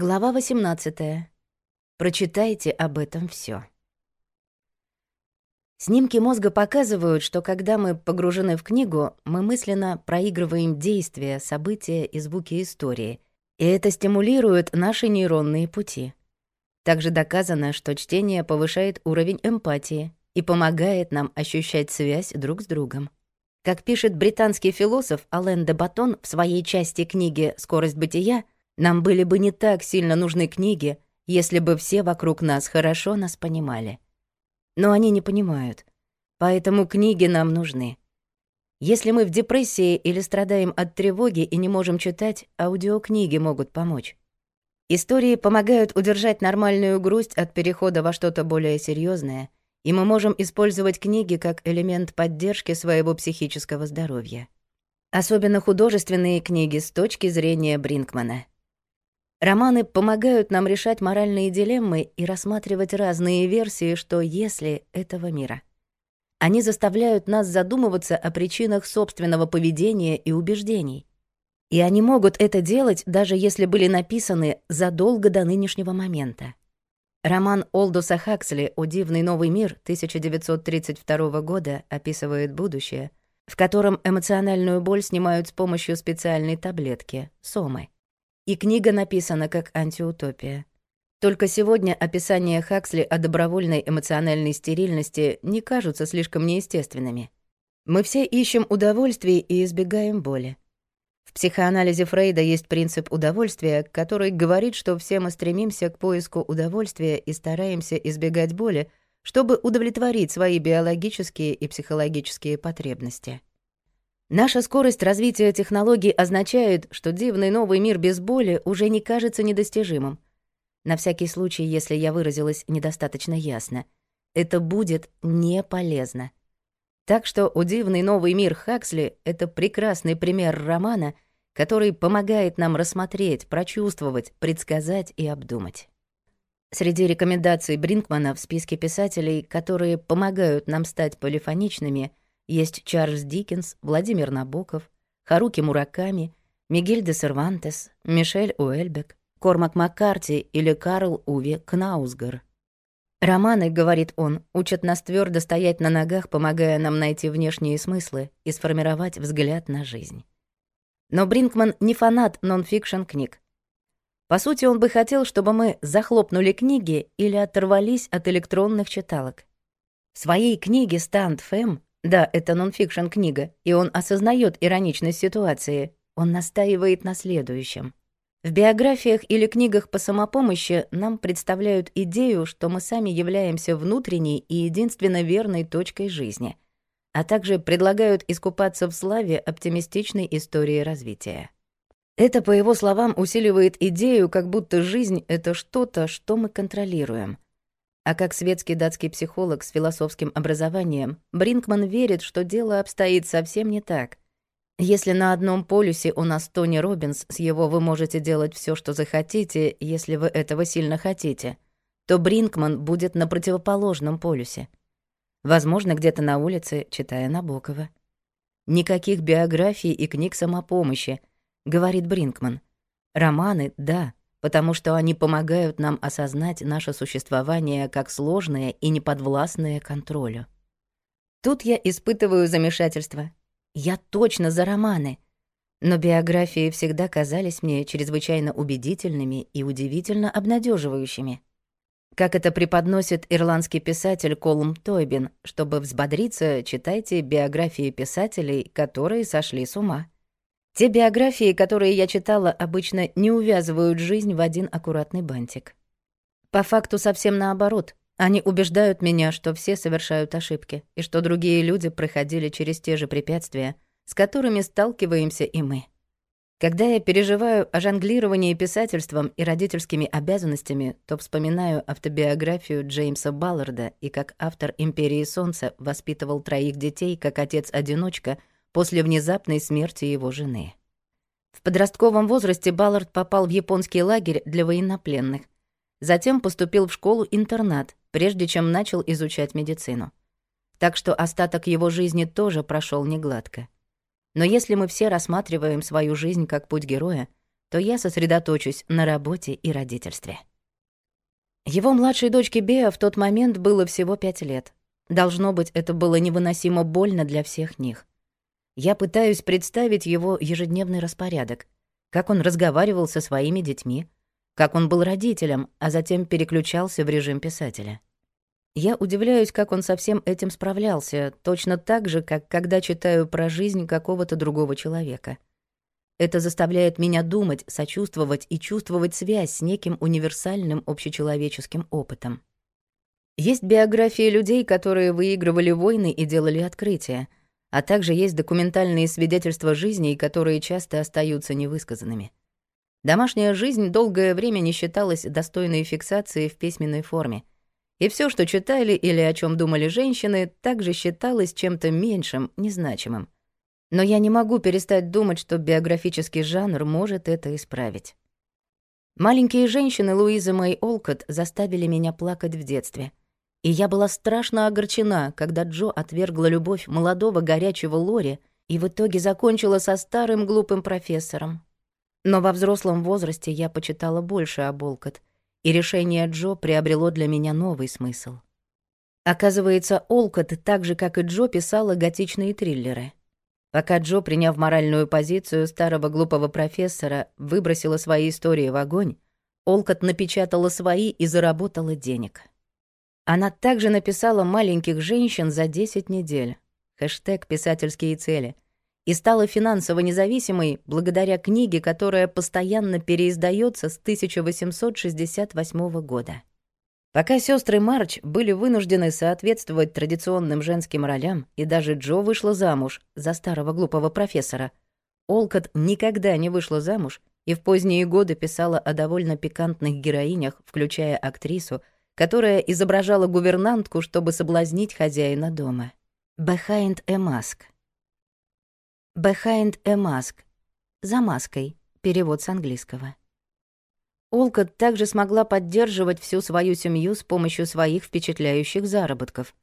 Глава 18. Прочитайте об этом все. Снимки мозга показывают, что когда мы погружены в книгу, мы мысленно проигрываем действия, события и звуки истории, и это стимулирует наши нейронные пути. Также доказано, что чтение повышает уровень эмпатии и помогает нам ощущать связь друг с другом. Как пишет британский философ Ален де Батон в своей части книги «Скорость бытия», нам были бы не так сильно нужны книги, если бы все вокруг нас хорошо нас понимали. Но они не понимают, поэтому книги нам нужны. Если мы в депрессии или страдаем от тревоги и не можем читать, аудиокниги могут помочь. Истории помогают удержать нормальную грусть от перехода во что-то более серьезное, и мы можем использовать книги как элемент поддержки своего психического здоровья. Особенно художественные книги с точки зрения Бринкмана. Романы помогают нам решать моральные дилеммы и рассматривать разные версии, что если этого мира. Они заставляют нас задумываться о причинах собственного поведения и убеждений. И они могут это делать, даже если были написаны задолго до нынешнего момента. Роман Олдоса Хаксли «О дивный новый мир» 1932 года описывает будущее, в котором эмоциональную боль снимают с помощью специальной таблетки — сомы и книга написана как антиутопия. Только сегодня описания Хаксли о добровольной эмоциональной стерильности не кажутся слишком неестественными. Мы все ищем удовольствий и избегаем боли. В психоанализе Фрейда есть принцип удовольствия, который говорит, что все мы стремимся к поиску удовольствия и стараемся избегать боли, чтобы удовлетворить свои биологические и психологические потребности. Наша скорость развития технологий означает, что дивный новый мир без боли уже не кажется недостижимым. На всякий случай, если я выразилась недостаточно ясно, это будет не полезно. Так что «Удивный новый мир» Хаксли — это прекрасный пример романа, который помогает нам рассмотреть, прочувствовать, предсказать и обдумать. Среди рекомендаций Бринкмана в списке писателей, которые помогают нам стать полифоничными, есть Чарльз Диккенс, Владимир Набоков, Харуки Мураками, Мигель де Сервантес, Мишель Уэльбек, Кормак Маккарти или Карл Уве Кнаусгар. Романы, говорит он, учат нас твердо стоять на ногах, помогая нам найти внешние смыслы и сформировать взгляд на жизнь. Но Бринкман не фанат нон-фикшн книг. По сути, он бы хотел, чтобы мы захлопнули книги или оторвались от электронных читалок. В своей книге «Станд Фэм» Да, это нонфикшн книга, и он осознает ироничность ситуации. Он настаивает на следующем. В биографиях или книгах по самопомощи нам представляют идею, что мы сами являемся внутренней и единственно верной точкой жизни, а также предлагают искупаться в славе оптимистичной истории развития. Это, по его словам, усиливает идею, как будто жизнь — это что-то, что мы контролируем — а как светский датский психолог с философским образованием, Бринкман верит, что дело обстоит совсем не так. Если на одном полюсе у нас Тони Робинс, с его вы можете делать все, что захотите, если вы этого сильно хотите, то Бринкман будет на противоположном полюсе. Возможно, где-то на улице, читая Набокова. Никаких биографий и книг самопомощи, говорит Бринкман. Романы — да, потому что они помогают нам осознать наше существование как сложное и неподвластное контролю. Тут я испытываю замешательство. Я точно за романы. Но биографии всегда казались мне чрезвычайно убедительными и удивительно обнадеживающими. Как это преподносит ирландский писатель Колум Тойбин, чтобы взбодриться, читайте биографии писателей, которые сошли с ума. Те биографии, которые я читала, обычно не увязывают жизнь в один аккуратный бантик. По факту совсем наоборот. Они убеждают меня, что все совершают ошибки, и что другие люди проходили через те же препятствия, с которыми сталкиваемся и мы. Когда я переживаю о жонглировании писательством и родительскими обязанностями, то вспоминаю автобиографию Джеймса Балларда и как автор «Империи солнца» воспитывал троих детей как отец-одиночка — после внезапной смерти его жены. В подростковом возрасте Баллард попал в японский лагерь для военнопленных. Затем поступил в школу-интернат, прежде чем начал изучать медицину. Так что остаток его жизни тоже прошел негладко. Но если мы все рассматриваем свою жизнь как путь героя, то я сосредоточусь на работе и родительстве. Его младшей дочке Беа в тот момент было всего пять лет. Должно быть, это было невыносимо больно для всех них. Я пытаюсь представить его ежедневный распорядок, как он разговаривал со своими детьми, как он был родителем, а затем переключался в режим писателя. Я удивляюсь, как он со всем этим справлялся, точно так же, как когда читаю про жизнь какого-то другого человека. Это заставляет меня думать, сочувствовать и чувствовать связь с неким универсальным общечеловеческим опытом. Есть биографии людей, которые выигрывали войны и делали открытия — а также есть документальные свидетельства жизни, которые часто остаются невысказанными. Домашняя жизнь долгое время не считалась достойной фиксации в письменной форме, и все, что читали или о чем думали женщины, также считалось чем-то меньшим, незначимым. Но я не могу перестать думать, что биографический жанр может это исправить. Маленькие женщины Луизы Мэй Олкот заставили меня плакать в детстве — и я была страшно огорчена, когда Джо отвергла любовь молодого горячего Лори и в итоге закончила со старым глупым профессором. Но во взрослом возрасте я почитала больше о Олкот, и решение Джо приобрело для меня новый смысл. Оказывается, Олкот так же, как и Джо, писала готичные триллеры. Пока Джо, приняв моральную позицию старого глупого профессора, выбросила свои истории в огонь, Олкот напечатала свои и заработала денег. Она также написала «Маленьких женщин за 10 недель» хэштег «Писательские цели» и стала финансово независимой благодаря книге, которая постоянно переиздается с 1868 года. Пока сестры Марч были вынуждены соответствовать традиционным женским ролям, и даже Джо вышла замуж за старого глупого профессора, Олкот никогда не вышла замуж и в поздние годы писала о довольно пикантных героинях, включая актрису, которая изображала гувернантку, чтобы соблазнить хозяина дома. Behind a mask. Behind a mask. За маской. Перевод с английского. Олкот также смогла поддерживать всю свою семью с помощью своих впечатляющих заработков.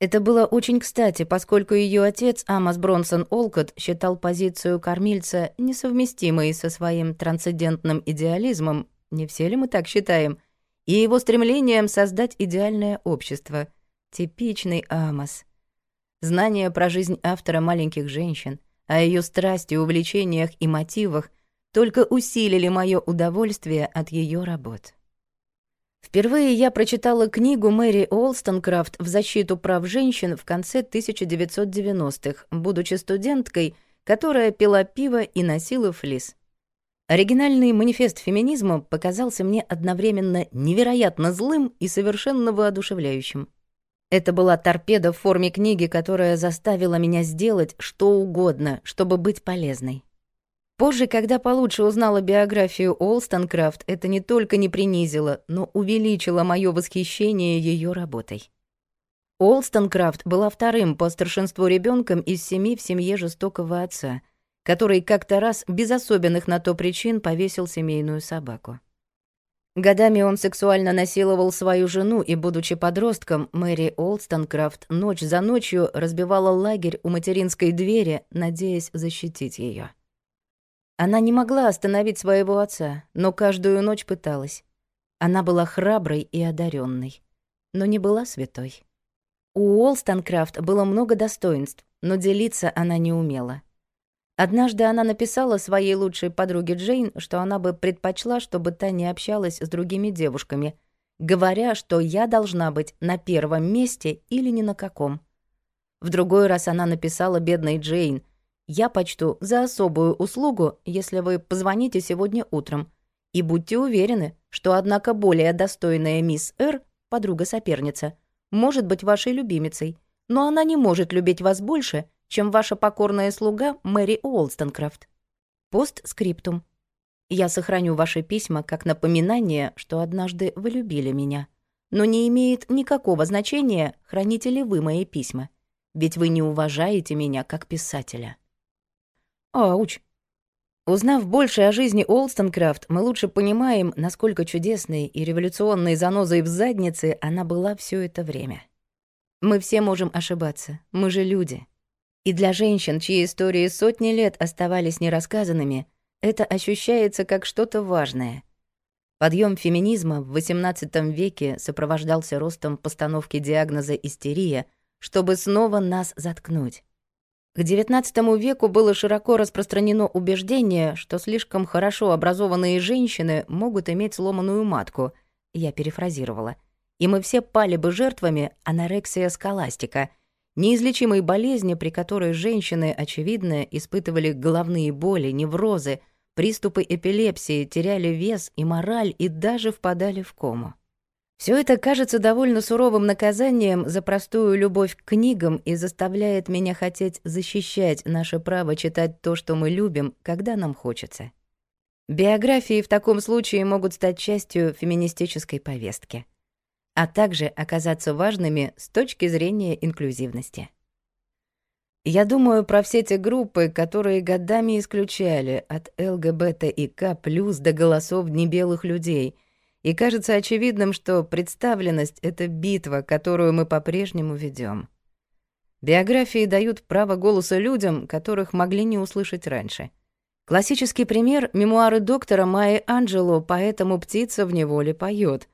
Это было очень кстати, поскольку ее отец Амос Бронсон Олкот считал позицию кормильца несовместимой со своим трансцендентным идеализмом, не все ли мы так считаем, и его стремлением создать идеальное общество. Типичный Амос. знания про жизнь автора «Маленьких женщин», о ее страсти, увлечениях и мотивах только усилили моё удовольствие от её работ. Впервые я прочитала книгу Мэри Олстонкрафт «В защиту прав женщин» в конце 1990-х, будучи студенткой, которая пила пиво и носила флис. Оригинальный манифест феминизма показался мне одновременно невероятно злым и совершенно воодушевляющим. Это была торпеда в форме книги, которая заставила меня сделать что угодно, чтобы быть полезной. Позже, когда получше узнала биографию Олстонкрафт, это не только не принизило, но увеличило моё восхищение её работой. Олстонкрафт была вторым по старшинству ребёнком из семи в семье жестокого отца — который как-то раз без особенных на то причин повесил семейную собаку. Годами он сексуально насиловал свою жену, и, будучи подростком, Мэри Олстонкрафт ночь за ночью разбивала лагерь у материнской двери, надеясь защитить ее. Она не могла остановить своего отца, но каждую ночь пыталась. Она была храброй и одаренной, но не была святой. У Олстонкрафт было много достоинств, но делиться она не умела — Однажды она написала своей лучшей подруге Джейн, что она бы предпочла, чтобы та не общалась с другими девушками, говоря, что я должна быть на первом месте или ни на каком. В другой раз она написала бедной Джейн, «Я почту за особую услугу, если вы позвоните сегодня утром. И будьте уверены, что, однако, более достойная мисс Р, подруга-соперница, может быть вашей любимицей, но она не может любить вас больше, чем ваша покорная слуга Мэри Уолстонкрафт. Постскриптум. Я сохраню ваши письма как напоминание, что однажды вы любили меня. Но не имеет никакого значения, храните ли вы мои письма. Ведь вы не уважаете меня как писателя. Ауч. Узнав больше о жизни Олстонкрафт, мы лучше понимаем, насколько чудесной и революционной занозой в заднице она была все это время. Мы все можем ошибаться, мы же люди. И для женщин, чьи истории сотни лет оставались нерассказанными, это ощущается как что-то важное. Подъем феминизма в XVIII веке сопровождался ростом постановки диагноза истерия, чтобы снова нас заткнуть. К XIX веку было широко распространено убеждение, что слишком хорошо образованные женщины могут иметь сломанную матку, я перефразировала, и мы все пали бы жертвами анорексия скаластика — неизлечимой болезни, при которой женщины, очевидно, испытывали головные боли, неврозы, приступы эпилепсии, теряли вес и мораль и даже впадали в кому. Все это кажется довольно суровым наказанием за простую любовь к книгам и заставляет меня хотеть защищать наше право читать то, что мы любим, когда нам хочется. Биографии в таком случае могут стать частью феминистической повестки а также оказаться важными с точки зрения инклюзивности. Я думаю про все те группы, которые годами исключали от ЛГБТ и К плюс до голосов небелых людей, и кажется очевидным, что представленность — это битва, которую мы по-прежнему ведем. Биографии дают право голоса людям, которых могли не услышать раньше. Классический пример — мемуары доктора Майи Анджело, поэтому птица в неволе поет,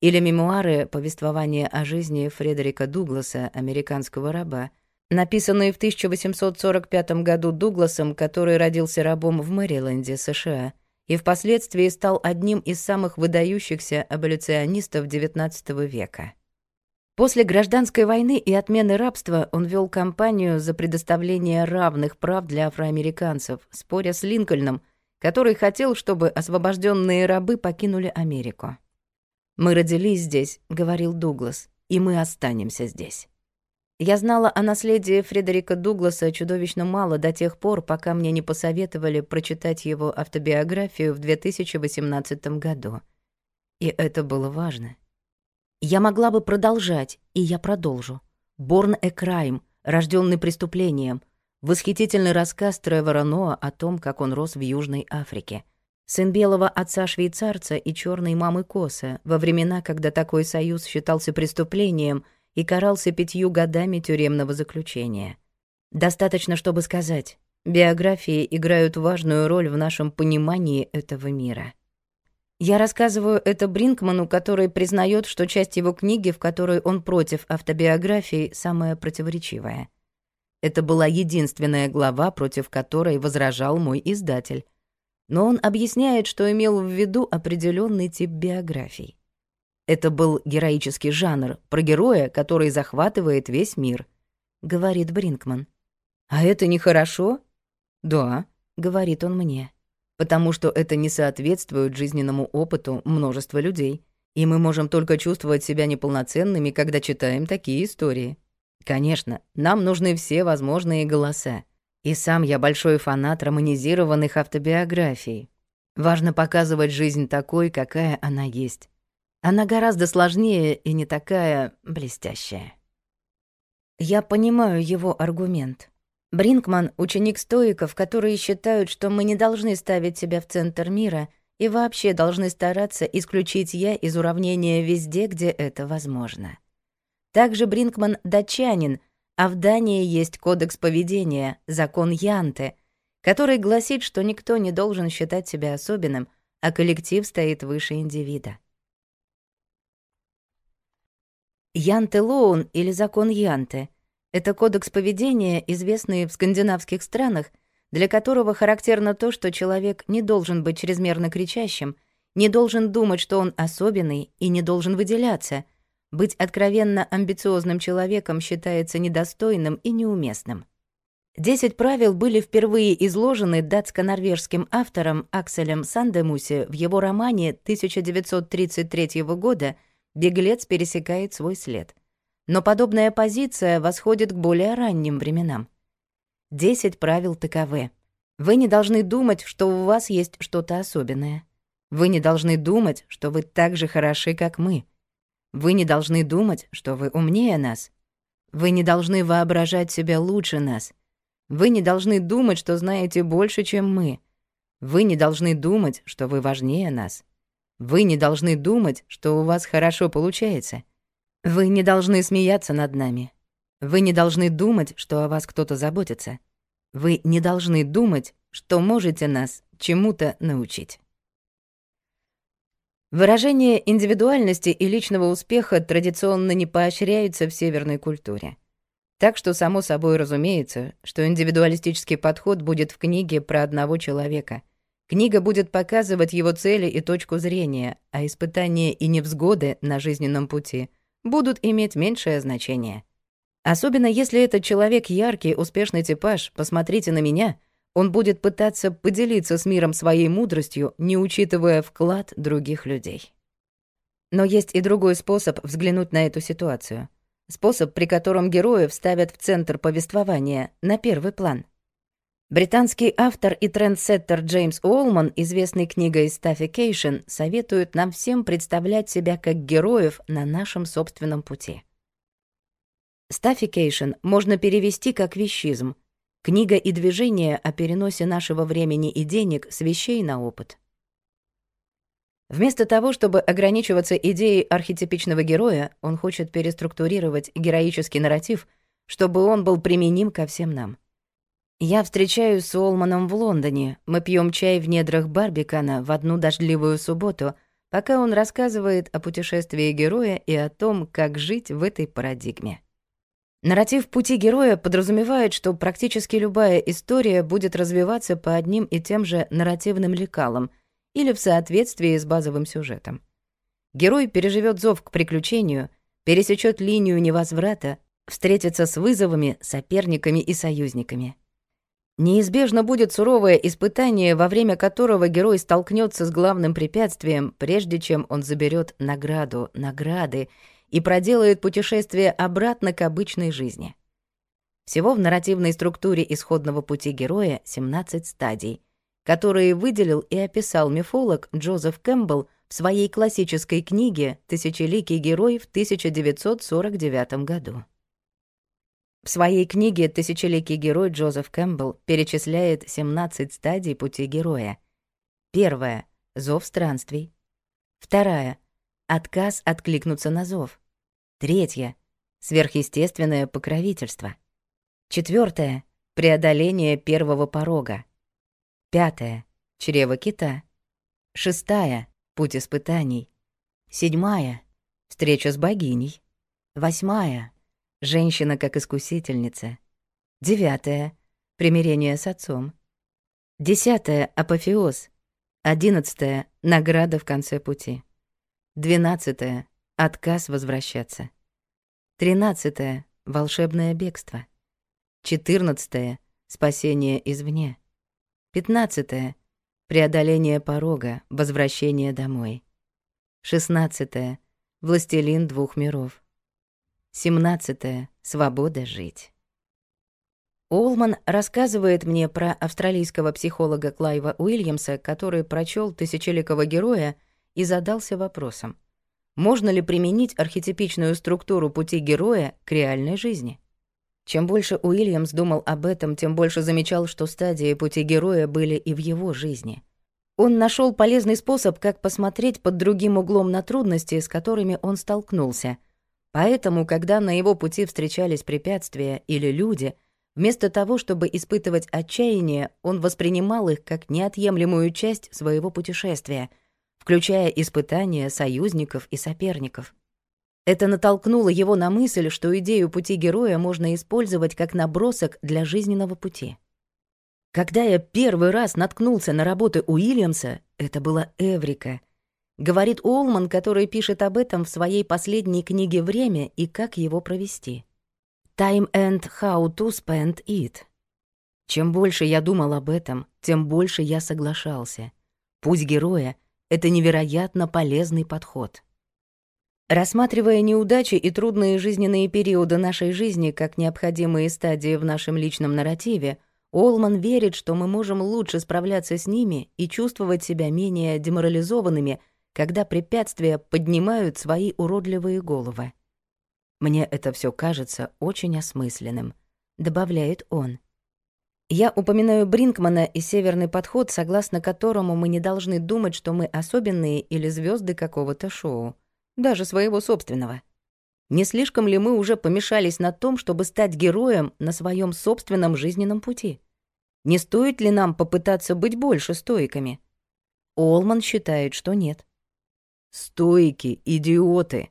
или мемуары повествования о жизни Фредерика Дугласа, американского раба, написанные в 1845 году Дугласом, который родился рабом в Мэриленде, США, и впоследствии стал одним из самых выдающихся аболиционистов XIX века. После гражданской войны и отмены рабства он вел кампанию за предоставление равных прав для афроамериканцев, споря с Линкольном, который хотел, чтобы освобожденные рабы покинули Америку. «Мы родились здесь», — говорил Дуглас, — «и мы останемся здесь». Я знала о наследии Фредерика Дугласа чудовищно мало до тех пор, пока мне не посоветовали прочитать его автобиографию в 2018 году. И это было важно. Я могла бы продолжать, и я продолжу. «Борн э Крайм», рожденный преступлением», восхитительный рассказ Тревора Ноа о том, как он рос в Южной Африке — Сын белого отца-швейцарца и черной мамы Коса, во времена, когда такой союз считался преступлением и карался пятью годами тюремного заключения. Достаточно, чтобы сказать, биографии играют важную роль в нашем понимании этого мира. Я рассказываю это Бринкману, который признает, что часть его книги, в которой он против автобиографии, самая противоречивая. Это была единственная глава, против которой возражал мой издатель но он объясняет, что имел в виду определенный тип биографий. Это был героический жанр про героя, который захватывает весь мир, говорит Бринкман. А это нехорошо? Да, говорит он мне, потому что это не соответствует жизненному опыту множества людей, и мы можем только чувствовать себя неполноценными, когда читаем такие истории. Конечно, нам нужны все возможные голоса, и сам я большой фанат романизированных автобиографий. Важно показывать жизнь такой, какая она есть. Она гораздо сложнее и не такая блестящая. Я понимаю его аргумент. Бринкман — ученик стоиков, которые считают, что мы не должны ставить себя в центр мира и вообще должны стараться исключить «я» из уравнения везде, где это возможно. Также Бринкман — датчанин — а в Дании есть кодекс поведения, закон Янте, который гласит, что никто не должен считать себя особенным, а коллектив стоит выше индивида. Янте Лоун или закон Янте — это кодекс поведения, известный в скандинавских странах, для которого характерно то, что человек не должен быть чрезмерно кричащим, не должен думать, что он особенный и не должен выделяться — быть откровенно амбициозным человеком считается недостойным и неуместным. Десять правил были впервые изложены датско-норвежским автором Акселем Сандемусе в его романе 1933 года «Беглец пересекает свой след». Но подобная позиция восходит к более ранним временам. Десять правил таковы. Вы не должны думать, что у вас есть что-то особенное. Вы не должны думать, что вы так же хороши, как мы — вы не должны думать, что вы умнее нас. Вы не должны воображать себя лучше нас. Вы не должны думать, что знаете больше, чем мы. Вы не должны думать, что вы важнее нас. Вы не должны думать, что у вас хорошо получается. Вы не должны смеяться над нами. Вы не должны думать, что о вас кто-то заботится. Вы не должны думать, что можете нас чему-то научить. Выражение индивидуальности и личного успеха традиционно не поощряются в северной культуре. Так что, само собой разумеется, что индивидуалистический подход будет в книге про одного человека. Книга будет показывать его цели и точку зрения, а испытания и невзгоды на жизненном пути будут иметь меньшее значение. Особенно если этот человек яркий, успешный типаж «посмотрите на меня», он будет пытаться поделиться с миром своей мудростью, не учитывая вклад других людей. Но есть и другой способ взглянуть на эту ситуацию. Способ, при котором героев ставят в центр повествования, на первый план. Британский автор и трендсеттер Джеймс Уолман, известный книгой «Staffication», советует нам всем представлять себя как героев на нашем собственном пути. «Staffication» можно перевести как «вещизм», Книга и движение о переносе нашего времени и денег с вещей на опыт. Вместо того, чтобы ограничиваться идеей архетипичного героя, он хочет переструктурировать героический нарратив, чтобы он был применим ко всем нам. Я встречаюсь с Олманом в Лондоне. Мы пьем чай в недрах Барбикана в одну дождливую субботу, пока он рассказывает о путешествии героя и о том, как жить в этой парадигме. Нарратив пути героя подразумевает, что практически любая история будет развиваться по одним и тем же нарративным лекалам или в соответствии с базовым сюжетом. Герой переживет зов к приключению, пересечет линию невозврата, встретится с вызовами, соперниками и союзниками. Неизбежно будет суровое испытание, во время которого герой столкнется с главным препятствием, прежде чем он заберет награду, награды и проделает путешествие обратно к обычной жизни. Всего в нарративной структуре исходного пути героя 17 стадий, которые выделил и описал мифолог Джозеф Кэмпбелл в своей классической книге «Тысячеликий герой» в 1949 году. В своей книге «Тысячеликий герой» Джозеф Кэмпбелл перечисляет 17 стадий пути героя. Первая — зов странствий. Вторая — Отказ откликнуться на зов. Третье — сверхъестественное покровительство. Четвертое — преодоление первого порога. Пятое — чрево кита. Шестая — путь испытаний. Седьмая — встреча с богиней. Восьмая — женщина как искусительница. Девятое — примирение с отцом. Десятое — апофеоз. Одиннадцатое — награда в конце пути. 12. Отказ возвращаться. 13. Волшебное бегство. 14. Спасение извне. 15. Преодоление порога, возвращение домой. 16. Властелин двух миров. 17. Свобода жить. Олман рассказывает мне про австралийского психолога Клайва Уильямса, который прочел «Тысячеликого героя» и задался вопросом, можно ли применить архетипичную структуру пути героя к реальной жизни. Чем больше Уильямс думал об этом, тем больше замечал, что стадии пути героя были и в его жизни. Он нашел полезный способ, как посмотреть под другим углом на трудности, с которыми он столкнулся. Поэтому, когда на его пути встречались препятствия или люди, вместо того, чтобы испытывать отчаяние, он воспринимал их как неотъемлемую часть своего путешествия — включая испытания союзников и соперников. Это натолкнуло его на мысль, что идею пути героя можно использовать как набросок для жизненного пути. Когда я первый раз наткнулся на работы Уильямса, это была Эврика, говорит Олман, который пишет об этом в своей последней книге «Время и как его провести». «Time and how to spend it». Чем больше я думал об этом, тем больше я соглашался. Путь героя — это невероятно полезный подход. Рассматривая неудачи и трудные жизненные периоды нашей жизни как необходимые стадии в нашем личном нарративе, Олман верит, что мы можем лучше справляться с ними и чувствовать себя менее деморализованными, когда препятствия поднимают свои уродливые головы. «Мне это все кажется очень осмысленным», — добавляет он. Я упоминаю Бринкмана и северный подход, согласно которому мы не должны думать, что мы особенные или звезды какого-то шоу, даже своего собственного. Не слишком ли мы уже помешались на том, чтобы стать героем на своем собственном жизненном пути? Не стоит ли нам попытаться быть больше стойками? Олман считает, что нет. Стойки, идиоты.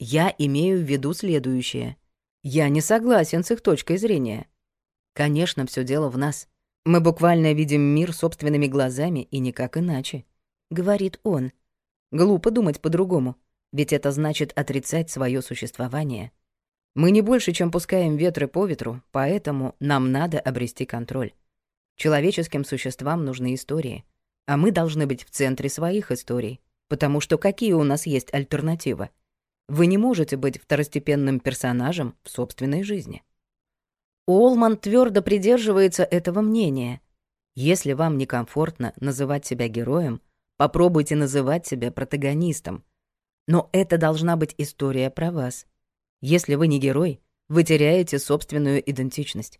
Я имею в виду следующее. Я не согласен с их точкой зрения. Конечно, все дело в нас. Мы буквально видим мир собственными глазами и никак иначе, говорит он. Глупо думать по-другому, ведь это значит отрицать свое существование. Мы не больше, чем пускаем ветры по ветру, поэтому нам надо обрести контроль. Человеческим существам нужны истории, а мы должны быть в центре своих историй, потому что какие у нас есть альтернативы? Вы не можете быть второстепенным персонажем в собственной жизни. Уолман твердо придерживается этого мнения. Если вам некомфортно называть себя героем, попробуйте называть себя протагонистом. Но это должна быть история про вас. Если вы не герой, вы теряете собственную идентичность.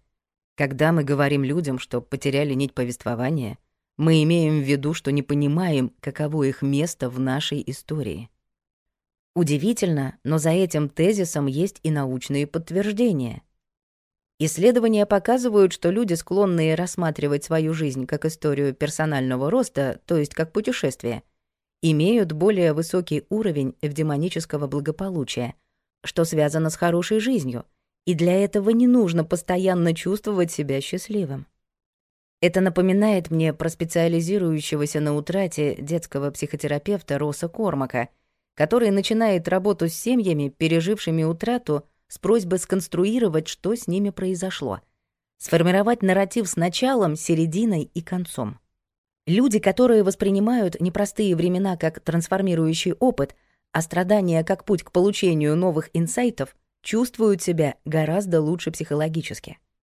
Когда мы говорим людям, что потеряли нить повествования, мы имеем в виду, что не понимаем, каково их место в нашей истории. Удивительно, но за этим тезисом есть и научные подтверждения — Исследования показывают, что люди, склонные рассматривать свою жизнь как историю персонального роста, то есть как путешествие, имеют более высокий уровень эвдемонического благополучия, что связано с хорошей жизнью, и для этого не нужно постоянно чувствовать себя счастливым. Это напоминает мне про специализирующегося на утрате детского психотерапевта Роса Кормака, который начинает работу с семьями, пережившими утрату – с просьбой сконструировать, что с ними произошло. Сформировать нарратив с началом, серединой и концом. Люди, которые воспринимают непростые времена как трансформирующий опыт, а страдания как путь к получению новых инсайтов, чувствуют себя гораздо лучше психологически.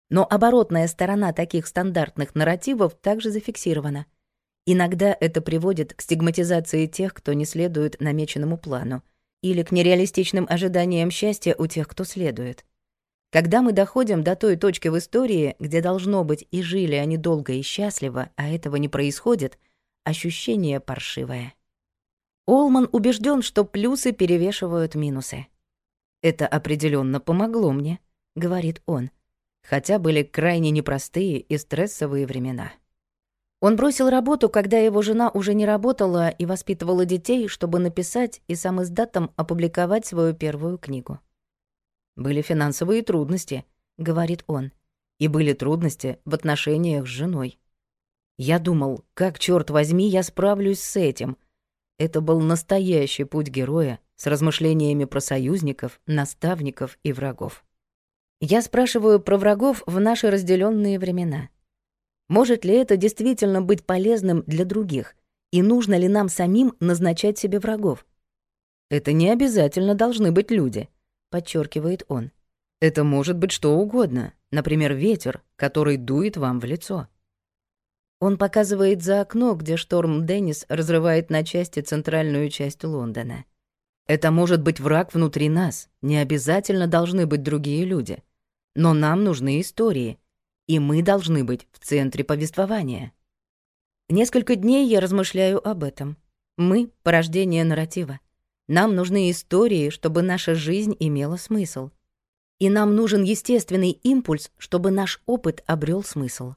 Но оборотная сторона таких стандартных нарративов также зафиксирована. Иногда это приводит к стигматизации тех, кто не следует намеченному плану, или к нереалистичным ожиданиям счастья у тех, кто следует. Когда мы доходим до той точки в истории, где должно быть и жили они долго и счастливо, а этого не происходит, ощущение паршивое. Олман убежден, что плюсы перевешивают минусы. «Это определенно помогло мне», — говорит он, хотя были крайне непростые и стрессовые времена. Он бросил работу, когда его жена уже не работала и воспитывала детей, чтобы написать и сам издатом опубликовать свою первую книгу. «Были финансовые трудности», — говорит он. «И были трудности в отношениях с женой. Я думал, как, черт возьми, я справлюсь с этим. Это был настоящий путь героя с размышлениями про союзников, наставников и врагов. Я спрашиваю про врагов в наши разделенные времена — может ли это действительно быть полезным для других? И нужно ли нам самим назначать себе врагов? Это не обязательно должны быть люди, подчеркивает он. Это может быть что угодно, например, ветер, который дует вам в лицо. Он показывает за окно, где шторм Денис разрывает на части центральную часть Лондона. Это может быть враг внутри нас, не обязательно должны быть другие люди. Но нам нужны истории, и мы должны быть в центре повествования. Несколько дней я размышляю об этом. Мы — порождение нарратива. Нам нужны истории, чтобы наша жизнь имела смысл. И нам нужен естественный импульс, чтобы наш опыт обрел смысл.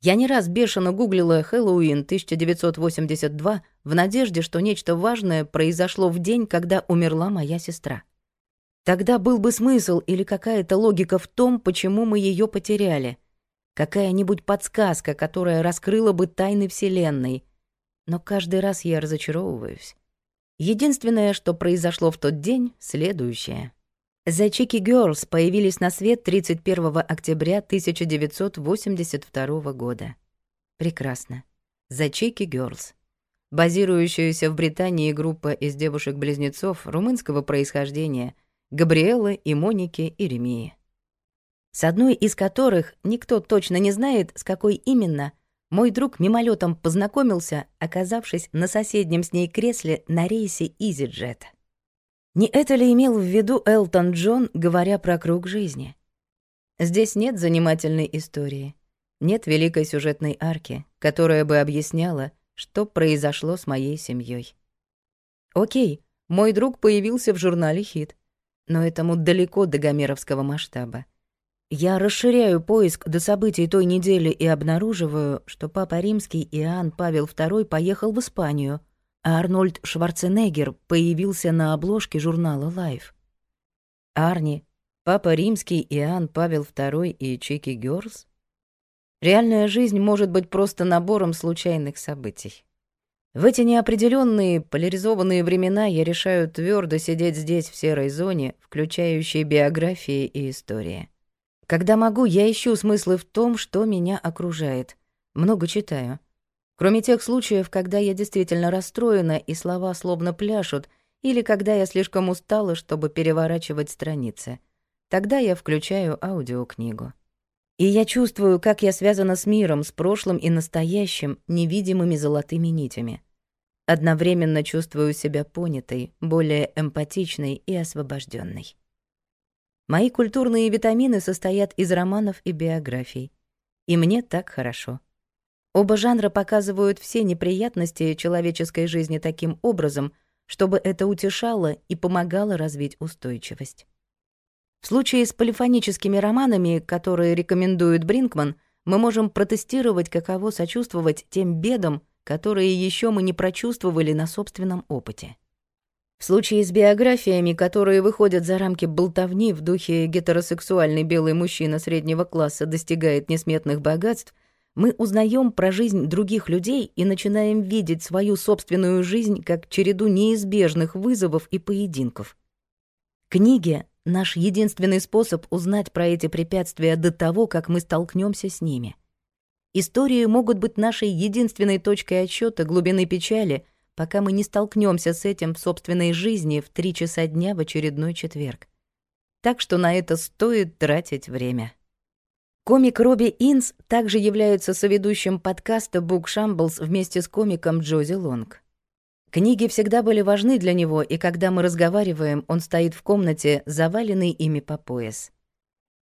Я не раз бешено гуглила «Хэллоуин 1982» в надежде, что нечто важное произошло в день, когда умерла моя сестра. Тогда был бы смысл или какая-то логика в том, почему мы ее потеряли — какая-нибудь подсказка, которая раскрыла бы тайны Вселенной. Но каждый раз я разочаровываюсь. Единственное, что произошло в тот день, следующее. The Cheeky Girls появились на свет 31 октября 1982 года. Прекрасно. The Cheeky Girls. Базирующаяся в Британии группа из девушек-близнецов румынского происхождения Габриэлы и Моники и Ремии с одной из которых, никто точно не знает, с какой именно, мой друг мимолетом познакомился, оказавшись на соседнем с ней кресле на рейсе EasyJet. Не это ли имел в виду Элтон Джон, говоря про круг жизни? Здесь нет занимательной истории, нет великой сюжетной арки, которая бы объясняла, что произошло с моей семьей. Окей, мой друг появился в журнале «Хит», но этому далеко до гомеровского масштаба. Я расширяю поиск до событий той недели и обнаруживаю, что Папа Римский Иоанн Павел II поехал в Испанию, а Арнольд Шварценеггер появился на обложке журнала Life. Арни, Папа Римский Иоанн Павел II и Чики Гёрс? Реальная жизнь может быть просто набором случайных событий. В эти неопределенные, поляризованные времена я решаю твердо сидеть здесь, в серой зоне, включающей биографии и истории. Когда могу, я ищу смыслы в том, что меня окружает. Много читаю. Кроме тех случаев, когда я действительно расстроена и слова словно пляшут, или когда я слишком устала, чтобы переворачивать страницы. Тогда я включаю аудиокнигу. И я чувствую, как я связана с миром, с прошлым и настоящим, невидимыми золотыми нитями. Одновременно чувствую себя понятой, более эмпатичной и освобожденной. Мои культурные витамины состоят из романов и биографий. И мне так хорошо. Оба жанра показывают все неприятности человеческой жизни таким образом, чтобы это утешало и помогало развить устойчивость. В случае с полифоническими романами, которые рекомендует Бринкман, мы можем протестировать, каково сочувствовать тем бедам, которые еще мы не прочувствовали на собственном опыте. В случае с биографиями, которые выходят за рамки болтовни в духе гетеросексуальный белый мужчина среднего класса достигает несметных богатств, мы узнаем про жизнь других людей и начинаем видеть свою собственную жизнь как череду неизбежных вызовов и поединков. Книги — наш единственный способ узнать про эти препятствия до того, как мы столкнемся с ними. Истории могут быть нашей единственной точкой отсчета глубины печали — пока мы не столкнемся с этим в собственной жизни в три часа дня в очередной четверг. Так что на это стоит тратить время. Комик Робби Инс также является соведущим подкаста «Бук Шамблс» вместе с комиком Джози Лонг. Книги всегда были важны для него, и когда мы разговариваем, он стоит в комнате, заваленный ими по пояс.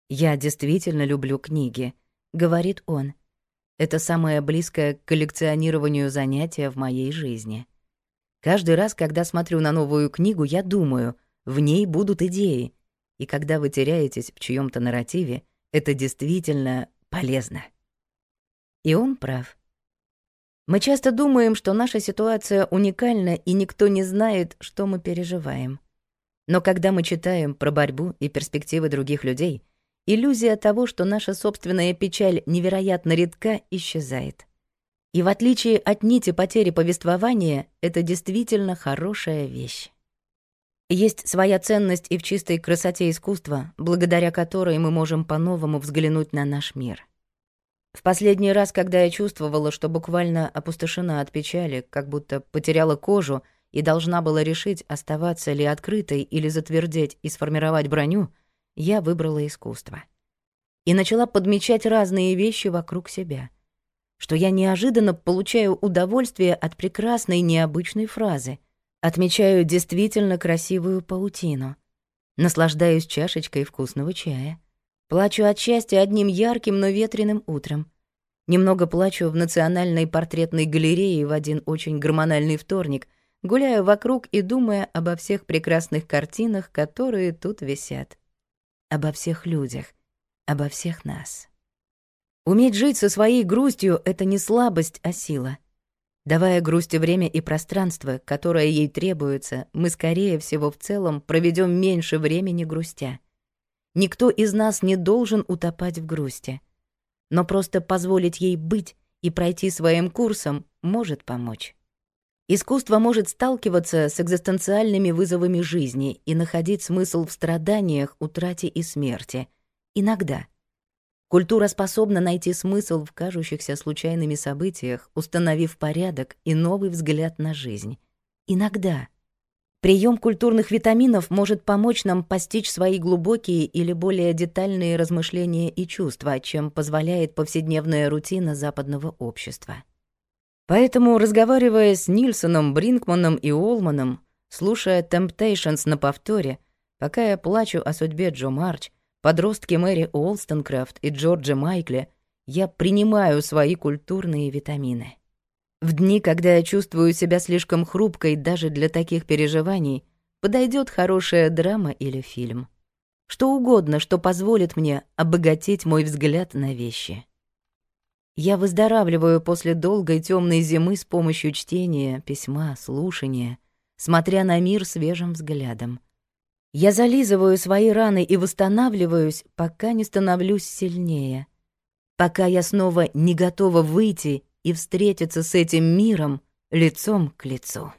«Я действительно люблю книги», — говорит он. Это самое близкое к коллекционированию занятие в моей жизни. Каждый раз, когда смотрю на новую книгу, я думаю, в ней будут идеи. И когда вы теряетесь в чьем то нарративе, это действительно полезно. И он прав. Мы часто думаем, что наша ситуация уникальна, и никто не знает, что мы переживаем. Но когда мы читаем про борьбу и перспективы других людей — Иллюзия того, что наша собственная печаль невероятно редка, исчезает. И в отличие от нити потери повествования, это действительно хорошая вещь. Есть своя ценность и в чистой красоте искусства, благодаря которой мы можем по-новому взглянуть на наш мир. В последний раз, когда я чувствовала, что буквально опустошена от печали, как будто потеряла кожу и должна была решить, оставаться ли открытой или затвердеть и сформировать броню — я выбрала искусство. И начала подмечать разные вещи вокруг себя. Что я неожиданно получаю удовольствие от прекрасной необычной фразы. Отмечаю действительно красивую паутину. Наслаждаюсь чашечкой вкусного чая. Плачу от счастья одним ярким, но ветреным утром. Немного плачу в Национальной портретной галерее в один очень гормональный вторник, гуляю вокруг и думая обо всех прекрасных картинах, которые тут висят обо всех людях, обо всех нас. Уметь жить со своей грустью — это не слабость, а сила. Давая грусти время и пространство, которое ей требуется, мы, скорее всего, в целом проведем меньше времени грустя. Никто из нас не должен утопать в грусти. Но просто позволить ей быть и пройти своим курсом может помочь. Искусство может сталкиваться с экзистенциальными вызовами жизни и находить смысл в страданиях, утрате и смерти. Иногда. Культура способна найти смысл в кажущихся случайными событиях, установив порядок и новый взгляд на жизнь. Иногда. Прием культурных витаминов может помочь нам постичь свои глубокие или более детальные размышления и чувства, чем позволяет повседневная рутина западного общества. Поэтому, разговаривая с Нильсоном, Бринкманом и Олманом, слушая «Temptations» на повторе, пока я плачу о судьбе Джо Марч, подростке Мэри Уолстонкрафт и Джорджа Майкле, я принимаю свои культурные витамины. В дни, когда я чувствую себя слишком хрупкой даже для таких переживаний, подойдет хорошая драма или фильм. Что угодно, что позволит мне обогатить мой взгляд на вещи. Я выздоравливаю после долгой темной зимы с помощью чтения, письма, слушания, смотря на мир свежим взглядом. Я зализываю свои раны и восстанавливаюсь, пока не становлюсь сильнее. Пока я снова не готова выйти и встретиться с этим миром лицом к лицу.